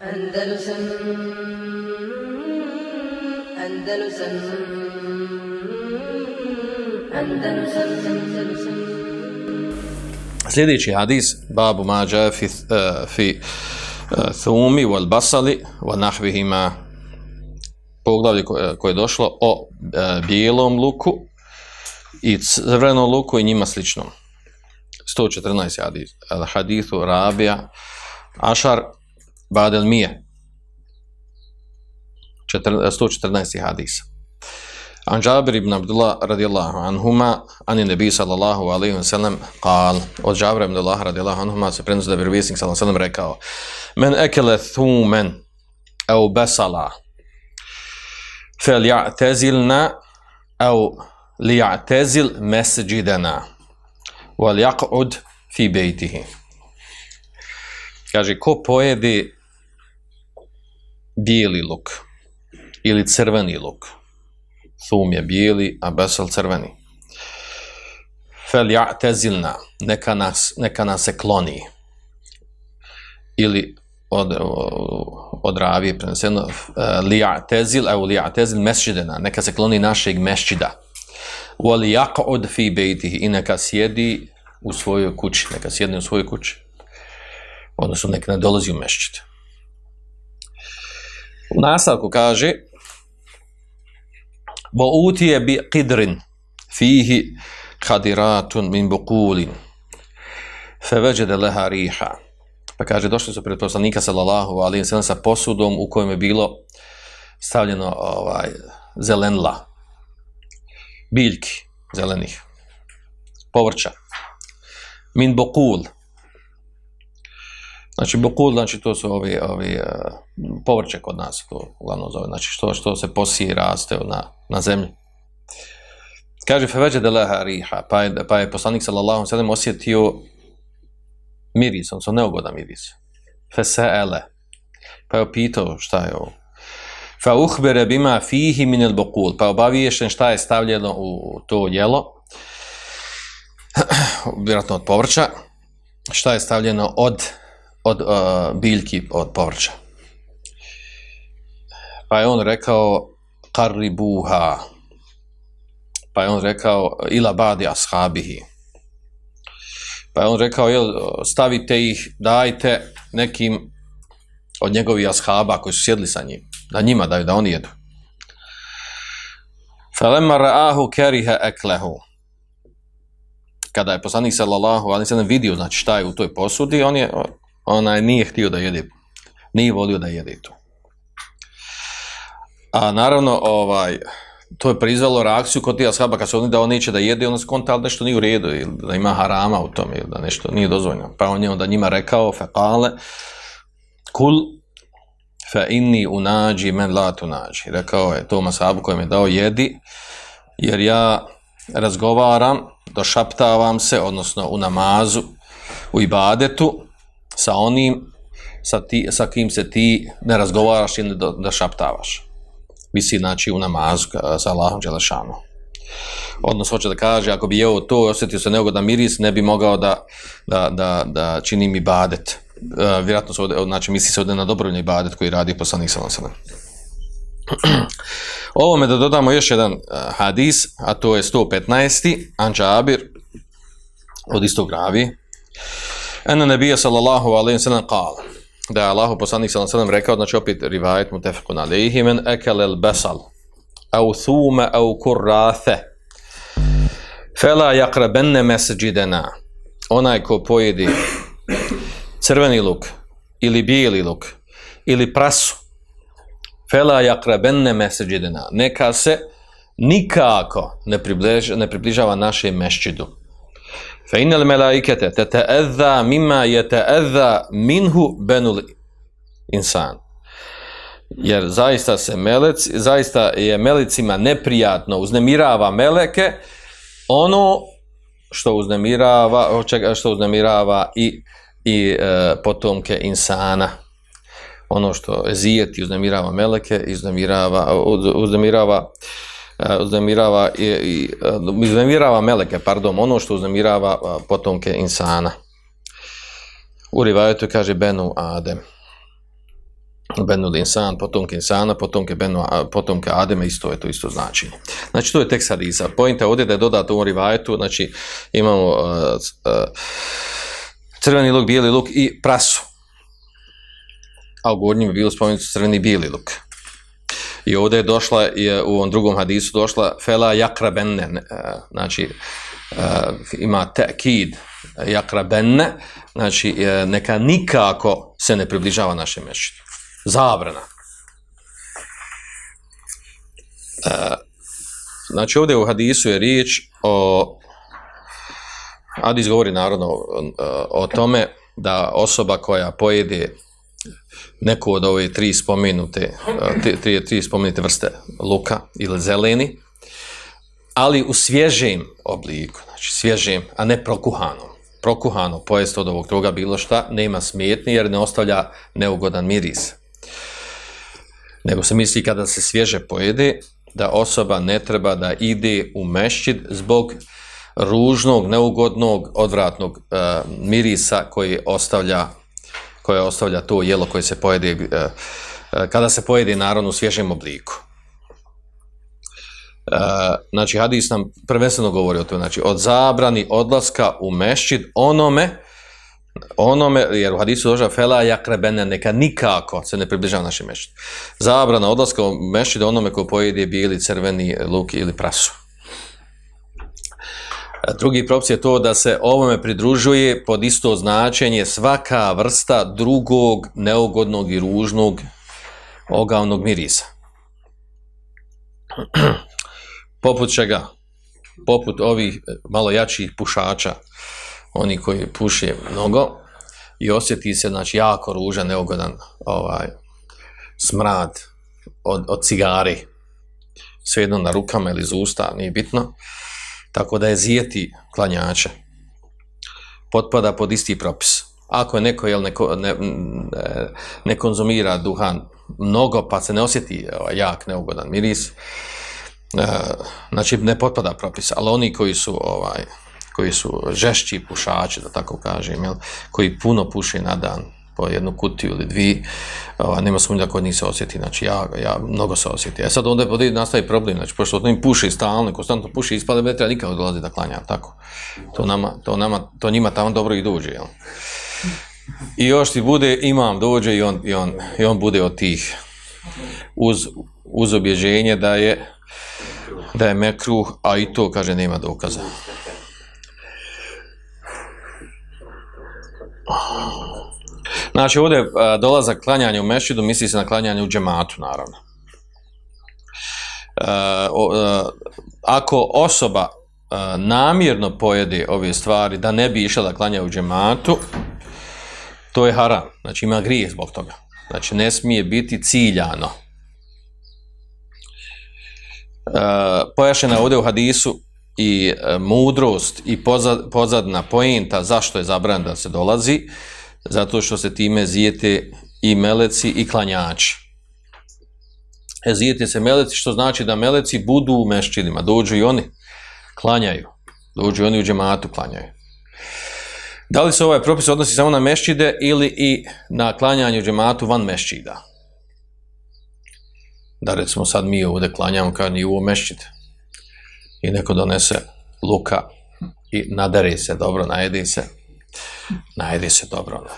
Andalusam Andalusam Andalusam Andalusam Sljedeći hadis, babu mađa fi, uh, fi uh, thumi wal basali wa nahvihima poglavlje koje, koje je došlo o uh, bijelom luku i crvenom luku i njima sličnom. 114 hadis. Al hadithu rabija ašar badel mije. 114 hadisa. An Jabir ibn Abdullah radijallahu anhuma, ani nebi sallallahu alaihi wa sallam, kal, od Jabir ibn Abdullah radijallahu anhuma se prenosi da bi vjerovjesnik sallallahu alaihi wa sallam rekao, men ekele thumen au besala, fel ja'tezilna au li ja'tezil mesđidena, wal jaq'ud fi bejtihi. Kaže, ko pojedi bijeli luk ili crveni luk, Thum je bijeli, a besel crveni. Fel ja'tezilna, neka nas, neka nas se kloni. Ili od, od ravije preneseno, e, li ja'tezil, evo li ja'tezil mesčidena, neka se kloni našeg mesčida. Wali od fi bejtihi, i neka sjedi u svojoj kući, neka sjedne u svojoj kući. Odnosno, neka ne dolazi u mesčid. U nastavku kaže, Bo utije bi qidrin fihi kadiratun min bukulin feveđede leha riha. Pa kaže, došli su pred poslanika sallallahu alim sallam sa posudom u kojem je bilo stavljeno ovaj, zelenla, biljki zelenih, povrća. Min bokul. Znači, bukul, znači, to su ovi, ovi uh, povrće kod nas, to uglavnom zove, znači, što, što se posije i raste na, na zemlji. Kaže feveđe de leha riha, pa je, pa je poslanik sallallahu sallam osjetio miris, on su neugodan miris. Feseele, pa je opitao šta je ovo. Fa uhbere bima fihi min el bukul, pa je obaviješen šta je stavljeno u to jelo, vjerojatno od povrća, šta je stavljeno od, od uh, biljki od povrća. Pa je on rekao, qarribuha. Pa je on rekao ila badi ashabihi. Pa je on rekao jel, stavite ih dajte nekim od njegovih ashaba koji su sjedli sa njim da njima daju da oni jedu. Falemma ra'ahu keriha eklehu. Kada je poslanik sallallahu alaihi sallam vidio znači šta je u toj posudi on je onaj nije htio da jede nije volio da jede to A naravno, ovaj, to je prizvalo reakciju kod tih ashaba, kad su oni da on neće da jede, onda skonta, ali nešto nije u redu, ili da ima harama u tome, ili da nešto nije dozvoljno. Pa on je onda njima rekao, fekale, kul fe inni unađi men la tunađi. Rekao je tom ashabu kojem je dao jedi, jer ja razgovaram, došaptavam se, odnosno u namazu, u ibadetu, sa onim, sa, ti, sa kim se ti ne razgovaraš ili došaptavaš misli znači u namazu sa Allahom Đelešanu. Odnosno hoće da kaže, ako bi jeo to, i osjetio se neugodan miris, ne bi mogao da, da, da, da čini mi badet. Uh, e, vjerojatno se ovdje, znači misli se ovdje na dobrovni badet koji radi poslanik sallam sallam. Ovome da dodamo još jedan uh, hadis, a to je 115. Anđabir od istog ravi. Ena nebija sallallahu alaihi sallam kala da je Allahu poslanik sallallahu alaihi wa sallam rekao znači opet rivajet mutafekun alaihi, men akala el basal au thuma au kurrathe, fala yaqrabanna masjidana onaj ko pojedi crveni luk ili bijeli luk ili prasu fala yaqrabanna masjidana neka se nikako ne približava, ne približava našem mešćidu Fa innal malaikata tata'adha mimma yata'adha minhu banul insan. Jer zaista se melec, zaista je melicima neprijatno uznemirava meleke ono što uznemirava, što uznemirava i i e, potomke insana. Ono što zijeti uznemirava meleke, uznemirava uznemirava E, uznemirava i, i e, uznemirava meleke, pardon, ono što uznemirava e, potomke insana. U rivajetu kaže Benu Adem. Benu Insan, potomke Insana, potomke, Benu, potomke Ademe, isto je to isto značenje. Znači, to je tekst hadisa. Pojenta ovdje da je dodato u ovom rivajetu, znači, imamo uh, uh, crveni luk, bijeli luk i prasu. A u gornjim je bilo spomenuto crveni bijeli luk. I ovdje je došla, je, u ovom drugom hadisu došla fela jakrabenne, e, znači, e, ima tekid jakrabenne, znači, e, neka nikako se ne približava našem mešćinu. zabrana. Znači ovdje u hadisu je riječ o Hadis govori narodno o, o tome da osoba koja pojede neko od ove tri spomenute tri, tri spomenute vrste luka ili zeleni ali u svježem obliku znači svježem, a ne prokuhanom prokuhano pojest od ovog toga bilo šta nema smetni jer ne ostavlja neugodan miris. Nego se misli kada se svježe pojede, da osoba ne treba da ide u mešćid zbog ružnog, neugodnog, odvratnog e, mirisa koji ostavlja koje ostavlja to jelo koje se pojede eh, eh, kada se pojede naravno u svježem obliku. Uh, znači hadis nam prvenstveno govori o tome, znači od zabrani odlaska u mešćid onome onome, jer u hadisu dođa fela jakrebene, neka nikako se ne približava našem mešćidu. Zabrana odlaska u mešćidu onome ko pojede bijeli, crveni luk ili prasu. Drugi propis je to da se ovome pridružuje pod isto značenje svaka vrsta drugog neugodnog i ružnog ogavnog mirisa. Poput čega? Poput ovih eh, malo jačih pušača, oni koji puše mnogo i osjeti se znači jako ružan, neugodan ovaj smrad od, od cigari svejedno na rukama ili iz usta, nije bitno tako da je zijeti klanjača potpada pod isti propis. Ako je neko jel, neko, ne, e, ne konzumira duhan mnogo pa se ne osjeti ovaj, jak, neugodan miris e, znači ne potpada propis. Ali oni koji su ovaj koji su žešći pušači, da tako kažem, jel, koji puno puše na dan po jednu kutiju ili dvi, ova, nema sumnja kod njih se osjeti, znači ja, ja mnogo se osjeti. E sad onda je nastavi problem, znači pošto od njim puši stalno, konstantno puši, ispade vetra, nikad dolazi da klanja, tako. To, nama, to, nama, to njima tamo dobro i dođe, jel. I još ti bude, imam, dođe i on, i on, i on bude od tih uz, uz obježenje da je da je mekruh, a i to, kaže, nema dokaza. Znači, ovdje e, dolazak klanjanja u mešidu, misli se na klanjanje u džematu, naravno. Uh, e, ako osoba e, namjerno pojede ove stvari da ne bi išla da klanja u džematu, to je haram. Znači, ima grijeh zbog toga. Znači, ne smije biti ciljano. E, uh, pojašena ovdje u hadisu i e, mudrost i pozad, pozadna pojenta zašto je zabran da se dolazi, uh, zato što se time zijete i meleci i klanjači. E, zijete se meleci, što znači da meleci budu u mešćinima, dođu i oni, klanjaju, dođu i oni u džematu, klanjaju. Da li se ovaj propis odnosi samo na mešćide ili i na klanjanje u džematu van mešćida? Da recimo sad mi ovdje klanjamo kao ni u mešćide i neko donese luka i nadari se, dobro, najedi se, najde se dobro. Ono.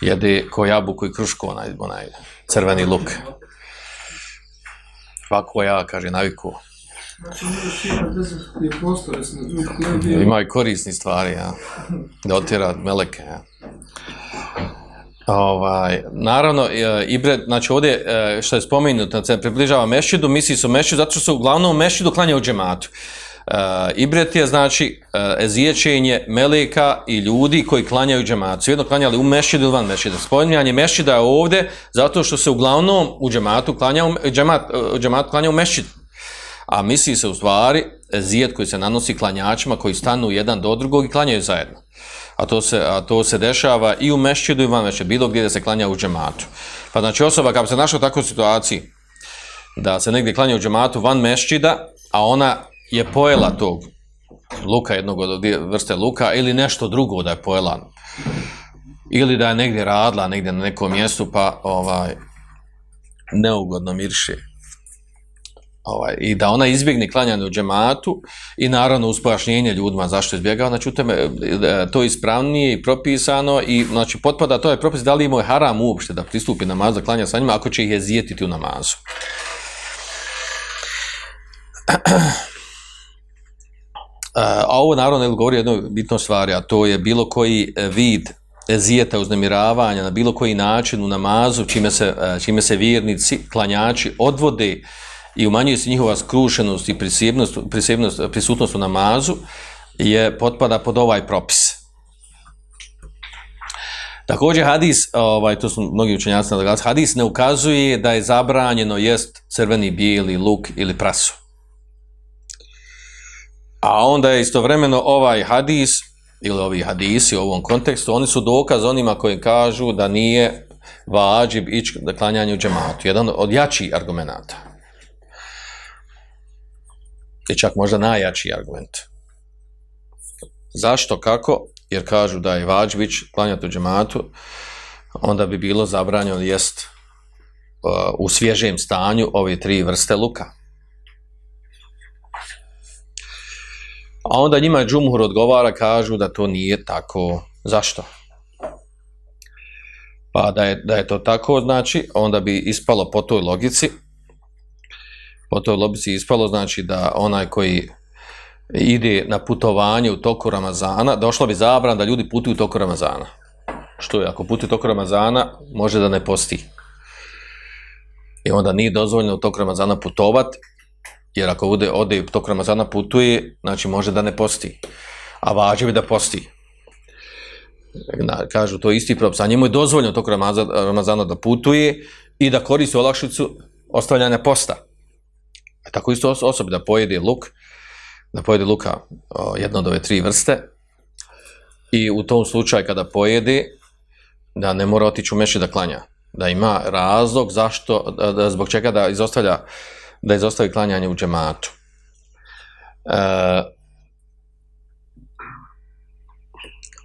Jede ko jabuku i krušku, onaj, onaj crveni luk. Ovako ja, kaže, naviku. Ima i korisni stvari, ja. Da otira meleke, ja. Ovaj, naravno, e, Ibre, znači ovdje, e, što je spomenuto, da se približava mešidu, misli su mešidu, zato što se uglavnom mešidu klanja u džematu. Uh, ibret je znači uh, eziječenje meleka i ljudi koji klanjaju džematu. Svijedno klanjali u mešidu ili van mešida. Spominjanje mešida je ovdje zato što se uglavnom u džematu klanja u, džemat, e, džemat klanja u mešid. A misli se u stvari ezijet koji se nanosi klanjačima koji stanu jedan do drugog i klanjaju zajedno. A to se, a to se dešava i u mešćidu i van mešćidu, Bilo gdje da se klanja u džematu. Pa znači osoba kada se našla u takvoj situaciji da se negdje klanja u džematu van mešćida, a ona je pojela tog luka, jednog od vrste luka, ili nešto drugo da je pojela, ili da je negdje radila, negdje na nekom mjestu, pa ovaj, neugodno mirše. Ovaj, I da ona izbjegne klanjanje u džematu i naravno uz pojašnjenje ljudima zašto izbjegava, znači u teme, e, to je ispravnije i propisano i znači potpada to je propis da li imao je haram uopšte da pristupi namaz da klanja sa njima ako će ih je zijetiti u namazu. E, a ovo naravno ne govori jednoj bitnoj stvari, a to je bilo koji e, vid ezijeta, uznemiravanja na bilo koji način u namazu, čime se, e, čime se vjernici, klanjači odvode i umanjuje se njihova skrušenost i prisebnost, prisebnost, prisutnost u namazu, je potpada pod ovaj propis. Također hadis, ovaj, to su mnogi učenjaci nadaglasili, hadis ne ukazuje da je zabranjeno jest crveni, bijeli, luk ili prasu. A onda je istovremeno ovaj hadis, ili ovi hadisi u ovom kontekstu, oni su dokaz onima koji kažu da nije vađib ići da klanjanje u džematu. Jedan od jačih argumenta. I čak možda najjači argument. Zašto, kako? Jer kažu da je vađib ići klanjati u džematu, onda bi bilo zabranjeno jest uh, u svježem stanju ove tri vrste luka. A onda njima džumhur odgovara, kažu da to nije tako. Zašto? Pa da je, da je to tako, znači, onda bi ispalo po toj logici, po toj logici ispalo, znači, da onaj koji ide na putovanje u toku Ramazana, došla bi zabran da ljudi putuju u toku Ramazana. Što je, ako putuju u toku Ramazana, može da ne posti. I onda nije dozvoljeno u toku Ramazana putovati, Jer ako ode, ode tog Ramazana putuje, znači može da ne posti. A vađe bi da posti. Na, kažu, to je isti propis. A njemu je dozvoljeno tog Ramazana, Ramazana da putuje i da koristi olakšicu ostavljanja posta. A tako isto osobi da pojede luk, da pojede luka o, jedno od ove tri vrste i u tom slučaju kada pojede, da ne mora otići u meši da klanja. Da ima razlog zašto, da, da, zbog čega da izostavlja da izostavi klanjanje u džematu. E,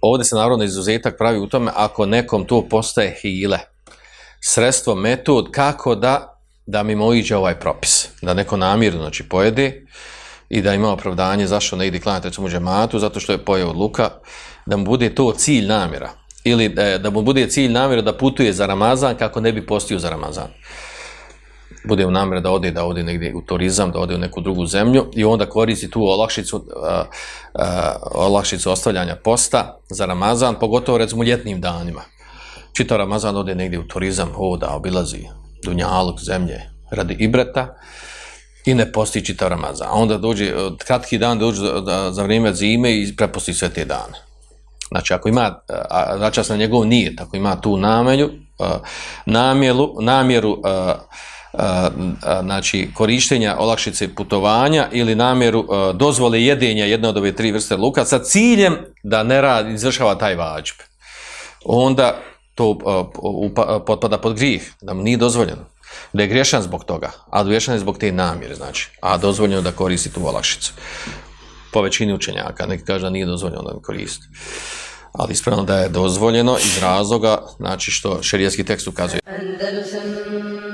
ovdje se naravno izuzetak pravi u tome ako nekom to postaje hile, sredstvo, metod, kako da da mi mojiđe ovaj propis. Da neko namirno znači, pojede i da ima opravdanje zašto ne ide klanjati recimo u džematu, zato što je pojeo od luka, da mu bude to cilj namjera. Ili da, da mu bude cilj namjera da putuje za Ramazan kako ne bi postio za Ramazan bude u namere da ode da ode negdje u turizam, da ode u neku drugu zemlju i onda koristi tu olakšicu, uh, uh, olakšicu ostavljanja posta za Ramazan, pogotovo recimo ljetnim danima. Čito Ramazan ode negdje u turizam, hoda, obilazi Dunjalog, zemlje, radi Ibreta i ne posti čitav Ramazan. A onda dođe, kratki dan dođe za, za vrijeme zime i preposti sve te dane. Znači, ako ima, znači na njegov nije, tako ima tu namelju, namjeru, namjeru znači korištenja olakšice putovanja ili namjeru dozvole jedenja jedne od ove tri vrste luka sa ciljem da ne radi, izvršava taj vađb. Onda to potpada pod grijeh, da mu nije dozvoljeno. Da je grešan zbog toga, a grešan je zbog te namjere, znači, a dozvoljeno da koristi tu olakšicu. Po većini učenjaka, neki kaže da nije dozvoljeno da koristi. Ali ispravno da je dozvoljeno iz razloga, znači što šerijski tekst ukazuje. Andalusam